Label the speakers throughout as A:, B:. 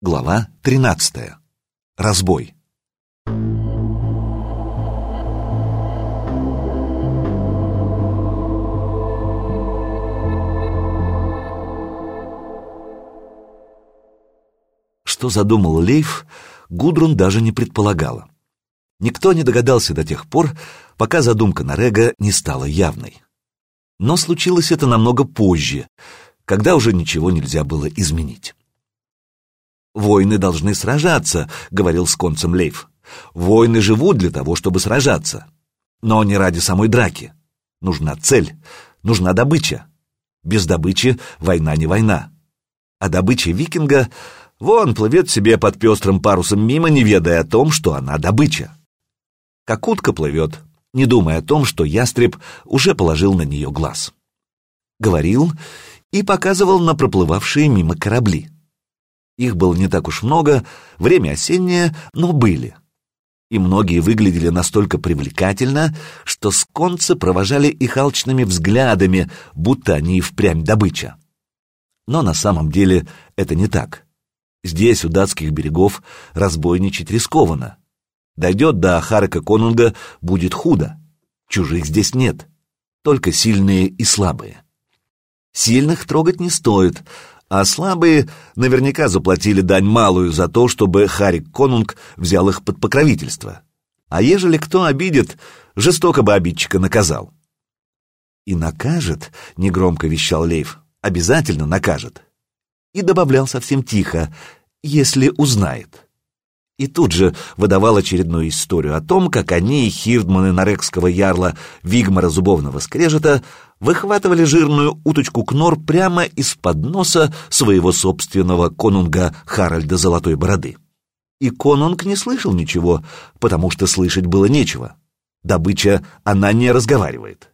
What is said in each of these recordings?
A: Глава 13. Разбой. Что задумал Лейф, Гудрун даже не предполагала. Никто не догадался до тех пор, пока задумка Нарега не стала явной. Но случилось это намного позже, когда уже ничего нельзя было изменить. «Войны должны сражаться», — говорил с концем Лейф. «Войны живут для того, чтобы сражаться. Но не ради самой драки. Нужна цель, нужна добыча. Без добычи война не война. А добыча викинга вон плывет себе под пестрым парусом мимо, не ведая о том, что она добыча. Как утка плывет, не думая о том, что ястреб уже положил на нее глаз. Говорил и показывал на проплывавшие мимо корабли. Их было не так уж много, время осеннее, но были. И многие выглядели настолько привлекательно, что сконцы провожали их алчными взглядами, будто они и впрямь добыча. Но на самом деле это не так. Здесь, у датских берегов, разбойничать рискованно. Дойдет до Ахарика Конунга, будет худо. Чужих здесь нет, только сильные и слабые. Сильных трогать не стоит, а слабые наверняка заплатили дань малую за то, чтобы Харик Конунг взял их под покровительство. А ежели кто обидит, жестоко бы обидчика наказал. «И накажет», — негромко вещал Лейв, — «обязательно накажет». И добавлял совсем тихо, «если узнает». И тут же выдавал очередную историю о том, как они и хирдманы нарекского ярла Вигмара Зубовного Скрежета выхватывали жирную уточку Кнор прямо из-под носа своего собственного конунга Харальда Золотой Бороды. И конунг не слышал ничего, потому что слышать было нечего. Добыча, она не разговаривает.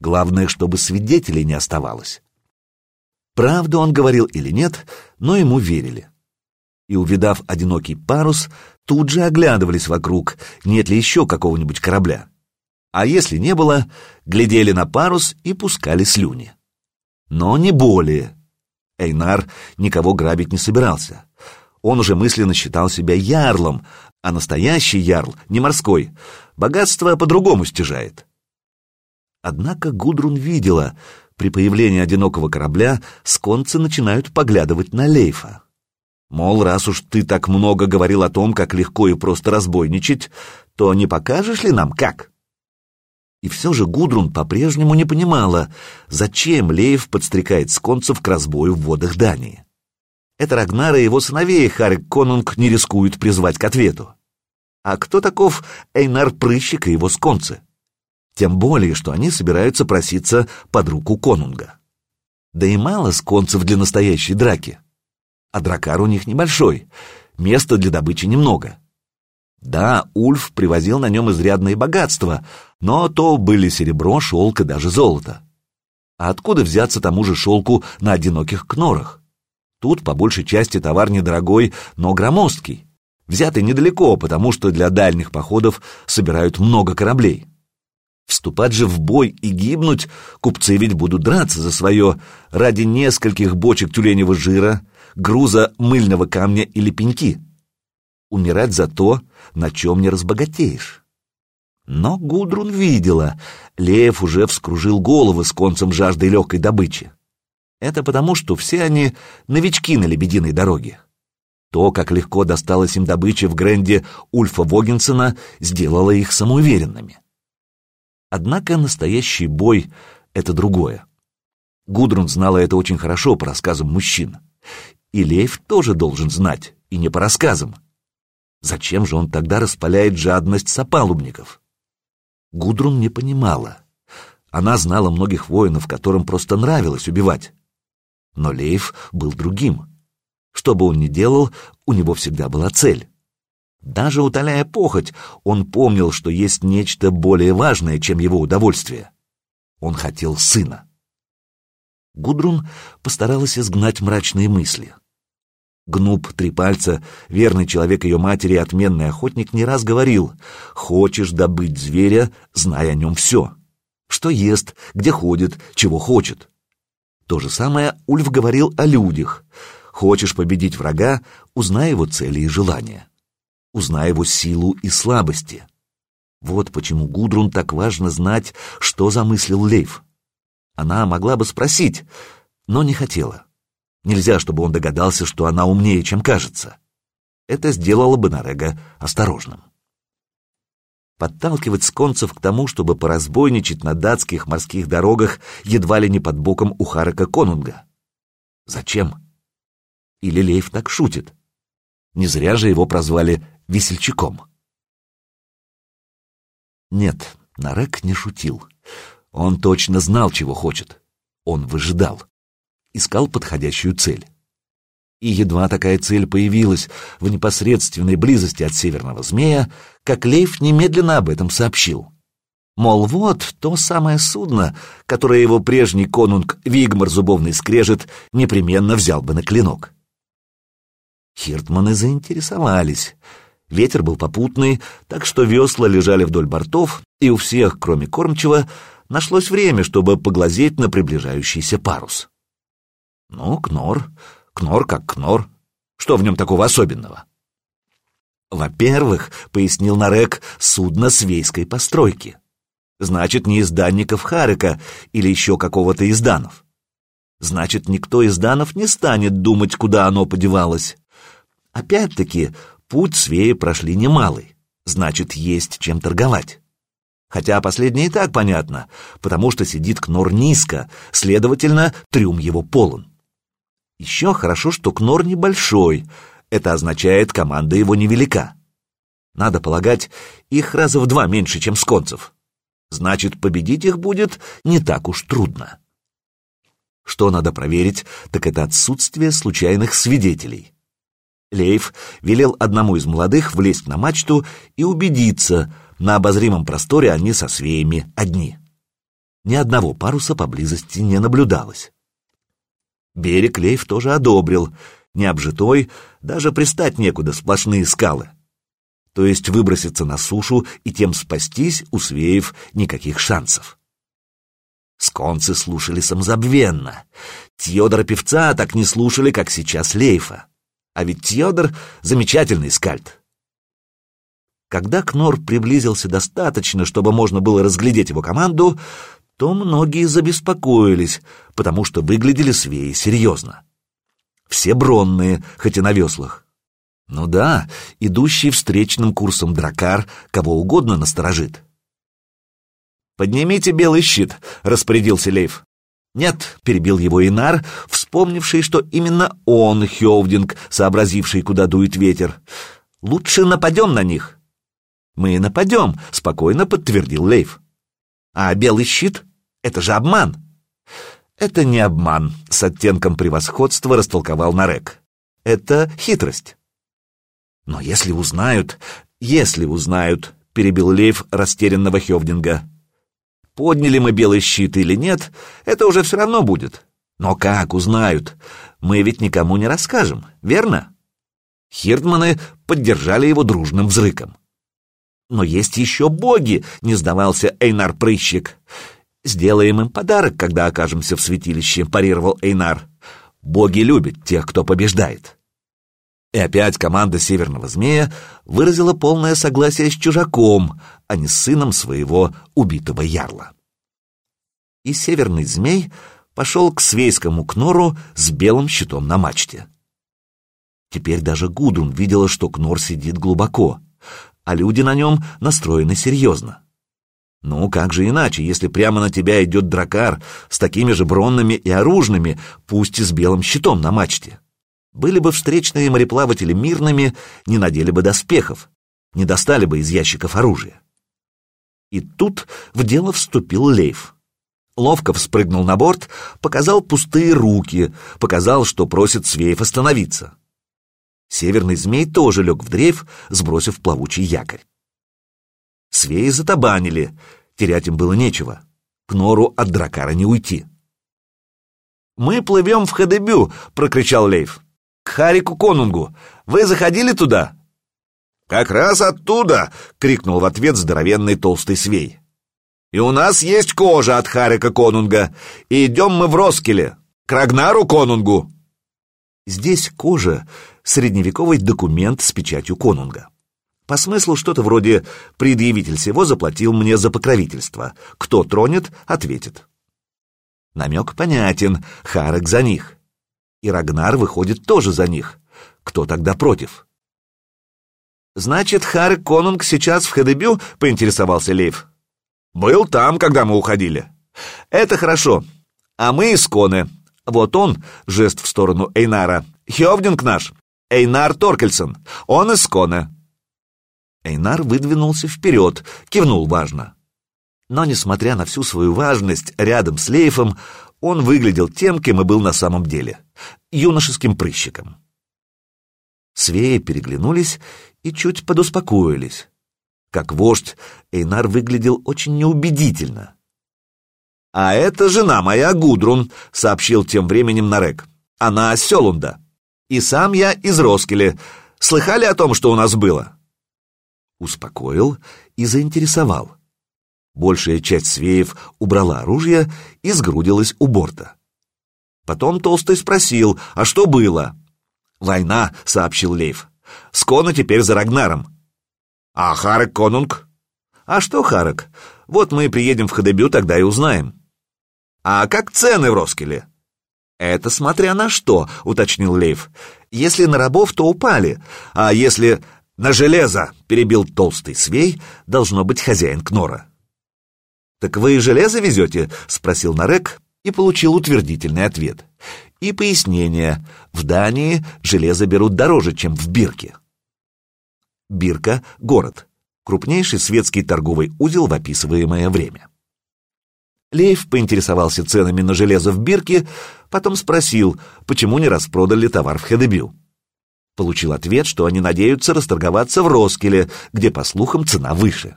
A: Главное, чтобы свидетелей не оставалось. Правду он говорил или нет, но ему верили. И, увидав одинокий парус, тут же оглядывались вокруг, нет ли еще какого-нибудь корабля а если не было, глядели на парус и пускали слюни. Но не более. Эйнар никого грабить не собирался. Он уже мысленно считал себя ярлом, а настоящий ярл, не морской, богатство по-другому стяжает. Однако Гудрун видела, при появлении одинокого корабля сконцы начинают поглядывать на Лейфа. Мол, раз уж ты так много говорил о том, как легко и просто разбойничать, то не покажешь ли нам, как? И все же Гудрун по-прежнему не понимала, зачем Леев подстрекает сконцев к разбою в водах Дании. Это Рагнара и его сыновей Харик Конунг не рискуют призвать к ответу. А кто таков Эйнар Прыщик и его сконцы? Тем более, что они собираются проситься под руку Конунга. Да и мало сконцев для настоящей драки. А дракар у них небольшой, места для добычи немного. Да, Ульф привозил на нем изрядные богатства, но то были серебро, шелк и даже золото. А откуда взяться тому же шелку на одиноких кнорах? Тут по большей части товар недорогой, но громоздкий. Взятый недалеко, потому что для дальних походов собирают много кораблей. Вступать же в бой и гибнуть купцы ведь будут драться за свое ради нескольких бочек тюленевого жира, груза мыльного камня или пеньки умирать за то, на чем не разбогатеешь. Но Гудрун видела, Лев уже вскружил головы с концем жажды легкой добычи. Это потому, что все они новички на лебединой дороге. То, как легко досталась им добыча в Гренде Ульфа Вогенсена, сделало их самоуверенными. Однако настоящий бой — это другое. Гудрун знала это очень хорошо по рассказам мужчин. И Лейф тоже должен знать, и не по рассказам. Зачем же он тогда распаляет жадность сопалубников? Гудрун не понимала. Она знала многих воинов, которым просто нравилось убивать. Но Лейф был другим. Что бы он ни делал, у него всегда была цель. Даже утоляя похоть, он помнил, что есть нечто более важное, чем его удовольствие. Он хотел сына. Гудрун постаралась изгнать мрачные мысли. Гнуб три пальца, верный человек ее матери отменный охотник, не раз говорил, «Хочешь добыть зверя, знай о нем все. Что ест, где ходит, чего хочет». То же самое Ульф говорил о людях. Хочешь победить врага, узнай его цели и желания. Узнай его силу и слабости. Вот почему Гудрун так важно знать, что замыслил Лейф. Она могла бы спросить, но не хотела. Нельзя, чтобы он догадался, что она умнее, чем кажется. Это сделало бы Нарега осторожным. Подталкивать сконцев к тому, чтобы поразбойничать на датских морских дорогах едва ли не под боком у Харака Конунга. Зачем? Или Лейф так шутит? Не зря же его прозвали весельчаком. Нет, Нарек не шутил. Он точно знал, чего хочет. Он выжидал. Искал подходящую цель. И едва такая цель появилась в непосредственной близости от северного змея, как Лейф немедленно об этом сообщил. Мол, вот то самое судно, которое его прежний конунг Вигмар Зубовный Скрежет непременно взял бы на клинок. Хиртманы заинтересовались. Ветер был попутный, так что весла лежали вдоль бортов, и у всех, кроме кормчего, нашлось время, чтобы поглазеть на приближающийся парус. Ну, Кнор, Кнор как Кнор. Что в нем такого особенного? Во-первых, пояснил Нарек, судно свейской постройки. Значит, не из данников Харика или еще какого-то из данов. Значит, никто из данов не станет думать, куда оно подевалось. Опять-таки, путь свеи прошли немалый. Значит, есть чем торговать. Хотя последнее и так понятно, потому что сидит Кнор низко, следовательно, трюм его полон. Еще хорошо, что Кнор небольшой. Это означает, команда его невелика. Надо полагать, их раза в два меньше, чем сконцев. Значит, победить их будет не так уж трудно. Что надо проверить, так это отсутствие случайных свидетелей. Лейф велел одному из молодых влезть на мачту и убедиться, на обозримом просторе они со свеями одни. Ни одного паруса поблизости не наблюдалось. Берег Лейф тоже одобрил. Необжитой, даже пристать некуда, сплошные скалы. То есть выброситься на сушу и тем спастись, у свеев, никаких шансов. Сконцы слушали самозабвенно. Тьодора певца так не слушали, как сейчас Лейфа. А ведь Тьодор — замечательный скальд. Когда Кнор приблизился достаточно, чтобы можно было разглядеть его команду, то многие забеспокоились, потому что выглядели свеи серьезно. Все бронные, хоть и на веслах. Ну да, идущий встречным курсом дракар кого угодно насторожит. «Поднимите белый щит», — распорядился Лейф. «Нет», — перебил его Инар, вспомнивший, что именно он, Хёвдинг, сообразивший, куда дует ветер. «Лучше нападем на них». «Мы нападем», — спокойно подтвердил Лейф. «А белый щит это же обман!» «Это не обман», — с оттенком превосходства растолковал Нарек. «Это хитрость». «Но если узнают, если узнают», — перебил Лейв растерянного Хевдинга. «Подняли мы белый щит или нет, это уже все равно будет. Но как узнают? Мы ведь никому не расскажем, верно?» Хирдманы поддержали его дружным взрыком. «Но есть еще боги», — не сдавался Эйнар Прыщик. «Сделаем им подарок, когда окажемся в святилище», — парировал Эйнар. «Боги любят тех, кто побеждает». И опять команда Северного Змея выразила полное согласие с чужаком, а не с сыном своего убитого ярла. И Северный Змей пошел к свейскому кнору с белым щитом на мачте. Теперь даже Гудрун видела, что кнор сидит глубоко, а люди на нем настроены серьезно. Ну, как же иначе, если прямо на тебя идет дракар с такими же бронными и оружными, пусть и с белым щитом на мачте? Были бы встречные мореплаватели мирными, не надели бы доспехов, не достали бы из ящиков оружия. И тут в дело вступил Лейф. Ловко вспрыгнул на борт, показал пустые руки, показал, что просит Свеев остановиться. Северный змей тоже лег в дрейф, сбросив плавучий якорь. Свеи затабанили, терять им было нечего. К нору от дракара не уйти. «Мы плывем в Хадебю!» — прокричал Лейф. «К Харику Конунгу! Вы заходили туда?»
B: «Как раз оттуда!» — крикнул в ответ здоровенный толстый свей. «И у нас есть кожа от Харика Конунга, и идем мы в Роскеле, к Рагнару Конунгу!»
A: Здесь кожа — средневековый документ с печатью конунга. По смыслу что-то вроде «предъявитель всего заплатил мне за покровительство. Кто тронет, ответит». Намек понятен, Харек за них. И Рагнар выходит тоже за них. Кто тогда против? «Значит, Харек Конунг сейчас в Хедебю?» — поинтересовался Лейв. «Был там, когда мы уходили». «Это хорошо. А мы из Коны. Вот он, жест в сторону Эйнара, Хёвдинг наш, Эйнар Торкельсон, он из Коны». Эйнар выдвинулся вперед, кивнул важно. Но, несмотря на всю свою важность, рядом с Лейфом он выглядел тем, кем и был на самом деле — юношеским прыщиком. Свеи переглянулись и чуть подуспокоились. Как вождь, Эйнар выглядел очень неубедительно. «А это жена моя Гудрун», — сообщил тем временем Нарек. «Она Селунда. И сам я из Роскеля. Слыхали о том, что у нас было?» Успокоил и заинтересовал. Большая часть свеев убрала оружие и сгрудилась у борта. Потом Толстый спросил, а что было? «Война», — сообщил Лейв. «Скона теперь за Рагнаром». «А Харек Конунг?» «А что Харек? Вот мы приедем в Хадебю, тогда и узнаем». «А как цены в Роскеле?» «Это смотря на что», — уточнил Лейв. «Если на рабов, то упали, а если...» «На железо!» — перебил толстый свей, должно быть хозяин Кнора. «Так вы железо везете?» — спросил Нарек и получил утвердительный ответ. И пояснение. В Дании железо берут дороже, чем в Бирке. Бирка — город. Крупнейший светский торговый узел в описываемое время. Лейф поинтересовался ценами на железо в Бирке, потом спросил, почему не распродали товар в Хедебю. Получил ответ, что они надеются расторговаться в Роскеле, где, по слухам, цена выше.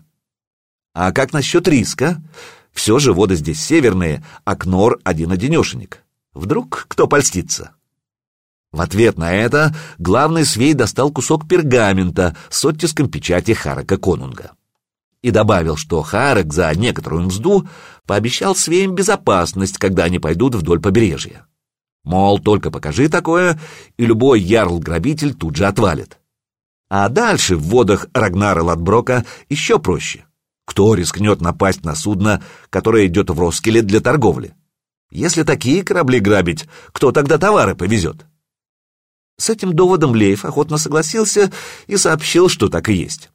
A: А как насчет риска? Все же воды здесь северные, а Кнор один-одинешенек. Вдруг кто польстится? В ответ на это главный свей достал кусок пергамента с оттиском печати Харака Конунга и добавил, что Харек за некоторую мзду пообещал свеям безопасность, когда они пойдут вдоль побережья. Мол, только покажи такое, и любой ярл-грабитель тут же отвалит. А дальше в водах Рагнара Ладброка еще проще. Кто рискнет напасть на судно, которое идет в Роскеле для торговли? Если такие корабли грабить, кто тогда товары повезет? С этим доводом Лейф охотно согласился и сообщил, что так и есть.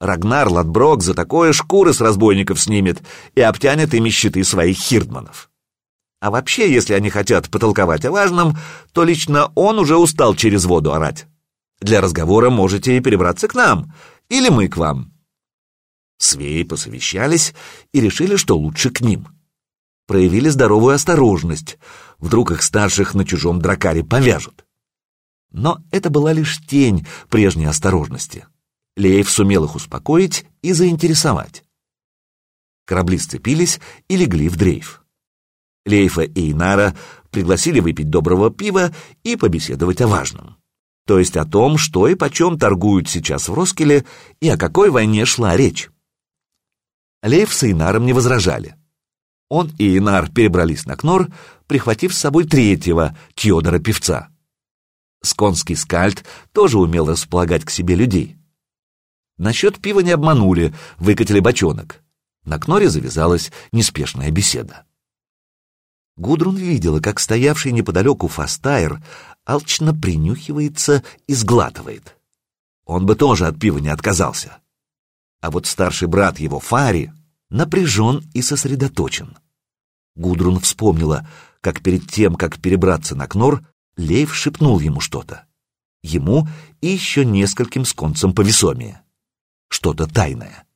A: Рагнар Ладброк за такое шкуры с разбойников снимет и обтянет ими щиты своих хирдманов. А вообще, если они хотят потолковать о важном, то лично он уже устал через воду орать. Для разговора можете и перебраться к нам, или мы к вам. Свеи посовещались и решили, что лучше к ним. Проявили здоровую осторожность, вдруг их старших на чужом дракаре повяжут. Но это была лишь тень прежней осторожности. Леев сумел их успокоить и заинтересовать. Корабли сцепились и легли в дрейф. Лейфа и Инара пригласили выпить доброго пива и побеседовать о важном. То есть о том, что и почем торгуют сейчас в Роскеле и о какой войне шла речь. Лейф с Инаром не возражали. Он и Инар перебрались на Кнор, прихватив с собой третьего, Тьодора-певца. Сконский скальд тоже умел располагать к себе людей. Насчет пива не обманули, выкатили бочонок. На Кноре завязалась неспешная беседа. Гудрун видела, как стоявший неподалеку Фастайр алчно принюхивается и сглатывает. Он бы тоже от пива не отказался. А вот старший брат его, Фари, напряжен и сосредоточен. Гудрун вспомнила, как перед тем, как перебраться на Кнор, Лейв шепнул ему что-то. Ему и еще нескольким сконцам повесомее что-то тайное.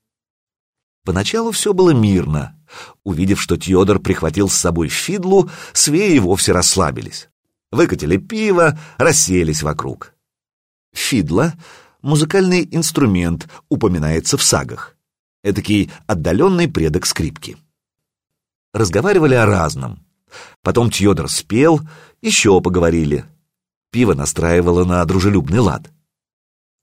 A: Поначалу все было мирно. Увидев, что Тьодор прихватил с собой фидлу, свеи вовсе расслабились. Выкатили пиво, расселись вокруг. Фидла — музыкальный инструмент, упоминается в сагах. Этакий отдаленный предок скрипки. Разговаривали о разном. Потом Тьодор спел, еще поговорили. Пиво настраивало на дружелюбный лад.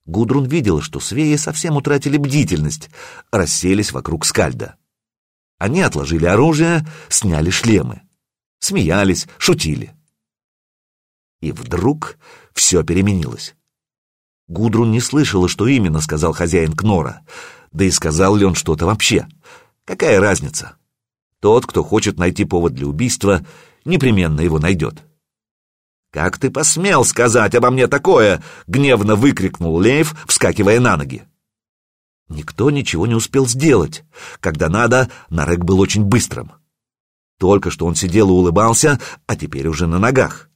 A: Гудрун видела, что свеи совсем утратили бдительность, расселись вокруг скальда. Они отложили оружие, сняли шлемы. Смеялись, шутили. И вдруг все переменилось. Гудрун не слышала, что именно сказал хозяин Кнора, да и сказал ли он что-то вообще. Какая разница? Тот, кто хочет найти повод для убийства, непременно его найдет. «Как ты посмел сказать обо мне такое?» — гневно выкрикнул Лейв, вскакивая на ноги. Никто ничего не успел сделать. Когда надо, Нарек был очень быстрым. Только что он сидел и улыбался, а теперь уже на ногах.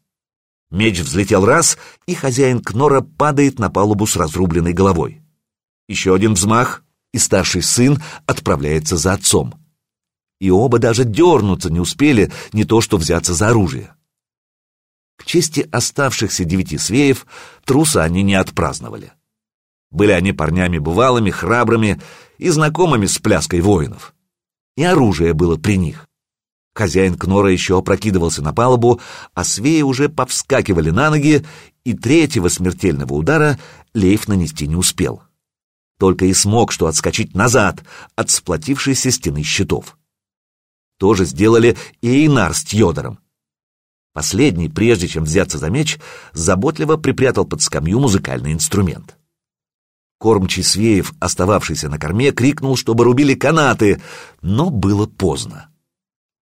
A: Меч взлетел раз, и хозяин Кнора падает на палубу с разрубленной головой. Еще один взмах, и старший сын отправляется за отцом. И оба даже дернуться не успели, не то что взяться за оружие. К чести оставшихся девяти свеев, труса они не отпраздновали. Были они парнями бывалыми, храбрыми и знакомыми с пляской воинов. И оружие было при них. Хозяин Кнора еще опрокидывался на палубу, а свеи уже повскакивали на ноги, и третьего смертельного удара Лейф нанести не успел. Только и смог что отскочить назад от сплотившейся стены щитов. То же сделали и Эйнар с Тьодором. Последний, прежде чем взяться за меч, заботливо припрятал под скамью музыкальный инструмент. Кормчий Свеев, остававшийся на корме, крикнул, чтобы рубили канаты, но было поздно.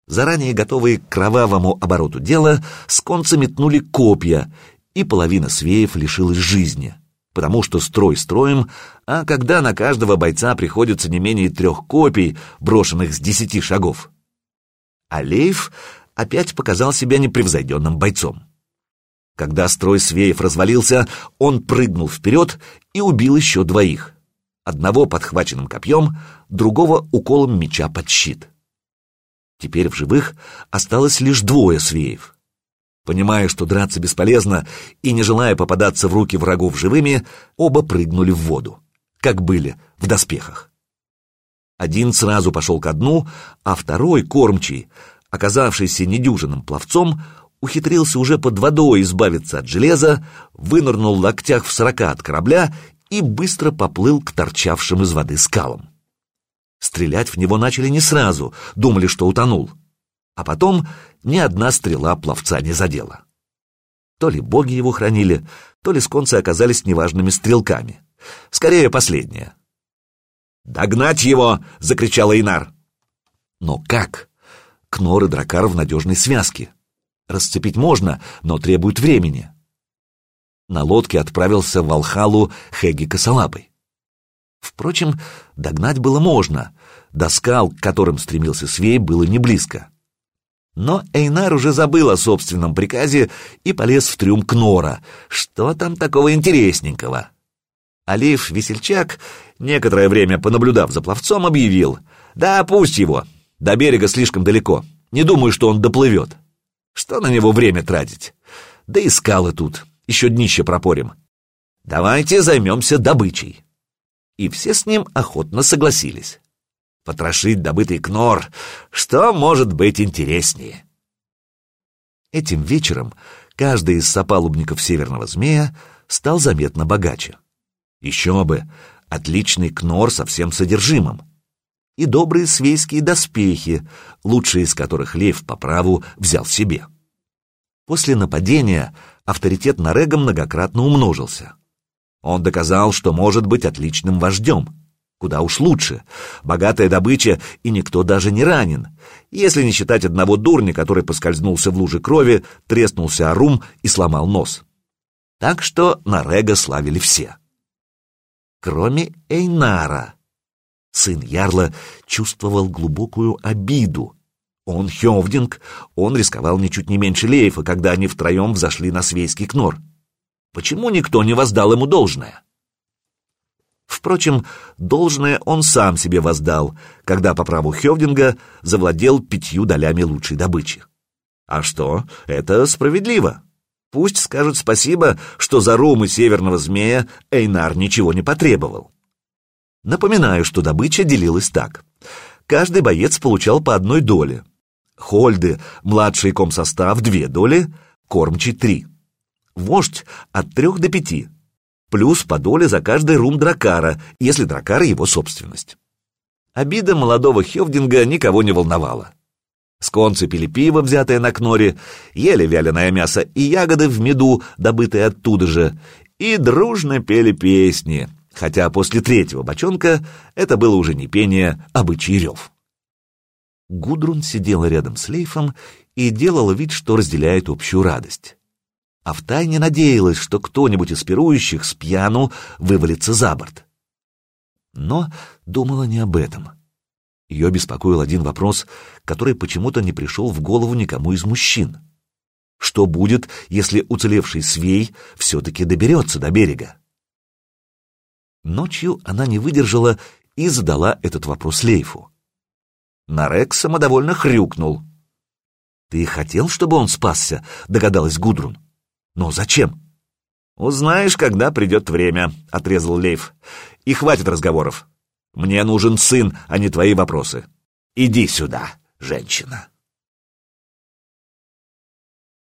A: Заранее готовые к кровавому обороту дела, сконцы метнули копья, и половина Свеев лишилась жизни, потому что строй строем, а когда на каждого бойца приходится не менее трех копий, брошенных с десяти шагов. Алеев опять показал себя непревзойденным бойцом. Когда строй свеев развалился, он прыгнул вперед и убил еще двоих. Одного подхваченным копьем, другого уколом меча под щит. Теперь в живых осталось лишь двое свеев. Понимая, что драться бесполезно, и не желая попадаться в руки врагов живыми, оба прыгнули в воду, как были, в доспехах. Один сразу пошел ко дну, а второй, кормчий, оказавшийся недюжинным пловцом, ухитрился уже под водой избавиться от железа, вынырнул в локтях в сорока от корабля и быстро поплыл к торчавшим из воды скалам. Стрелять в него начали не сразу, думали, что утонул. А потом ни одна стрела пловца не задела. То ли боги его хранили, то ли сконцы оказались неважными стрелками. Скорее, последнее. «Догнать его!» — закричал Инар. Но как? Кнор и Дракар в надежной связке. Расцепить можно, но требует времени. На лодке отправился в Алхалу Хеги Косолапой. Впрочем, догнать было можно. До скал, к которым стремился Свей, было не близко. Но Эйнар уже забыл о собственном приказе и полез в трюм Кнора. Что там такого интересненького? Алиф Весельчак, некоторое время понаблюдав за пловцом, объявил. «Да, пусть его. До берега слишком далеко. Не думаю, что он доплывет. Что на него время тратить? Да и скалы тут. Еще днище пропорим. Давайте займемся добычей». И все с ним охотно согласились. Потрошить добытый кнор, что может быть интереснее? Этим вечером каждый из сопалубников Северного Змея стал заметно богаче. Еще бы, отличный кнор со всем содержимым. И добрые свейские доспехи, лучшие из которых Лев по праву взял себе. После нападения авторитет Нарега многократно умножился. Он доказал, что может быть отличным вождем. Куда уж лучше. Богатая добыча, и никто даже не ранен. Если не считать одного дурня, который поскользнулся в луже крови, треснулся о рум и сломал нос. Так что Нарега славили все кроме Эйнара. Сын Ярла чувствовал глубокую обиду. Он Хёвдинг, он рисковал ничуть не меньше Лейфа, когда они втроем взошли на свейский кнор. Почему никто не воздал ему должное? Впрочем, должное он сам себе воздал, когда по праву Хёвдинга завладел пятью долями лучшей добычи. А что, это справедливо. Пусть скажут спасибо, что за румы северного змея Эйнар ничего не потребовал. Напоминаю, что добыча делилась так. Каждый боец получал по одной доле. Хольды, младший комсостав, две доли, кормчий три. Вождь от трех до пяти. Плюс по доле за каждый рум дракара, если дракар его собственность. Обида молодого Хевдинга никого не волновала. Сконцы пили пиво, взятое на кноре, ели вяленое мясо и ягоды в меду, добытые оттуда же, и дружно пели песни, хотя после третьего бочонка это было уже не пение, а бычий рев. Гудрун сидела рядом с Лейфом и делала вид, что разделяет общую радость. А втайне надеялась, что кто-нибудь из пирующих с пьяну вывалится за борт. Но думала не об этом. Ее беспокоил один вопрос, который почему-то не пришел в голову никому из мужчин. Что будет, если уцелевший свей все-таки доберется до берега? Ночью она не выдержала и задала этот вопрос Лейфу. Нарек самодовольно хрюкнул. «Ты хотел, чтобы он спасся?» — догадалась Гудрун. «Но зачем?» «Узнаешь, когда придет время», — отрезал Лейф. «И хватит разговоров. Мне нужен сын, а не твои вопросы. Иди сюда, женщина».